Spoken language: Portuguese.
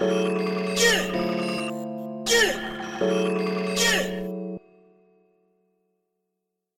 Música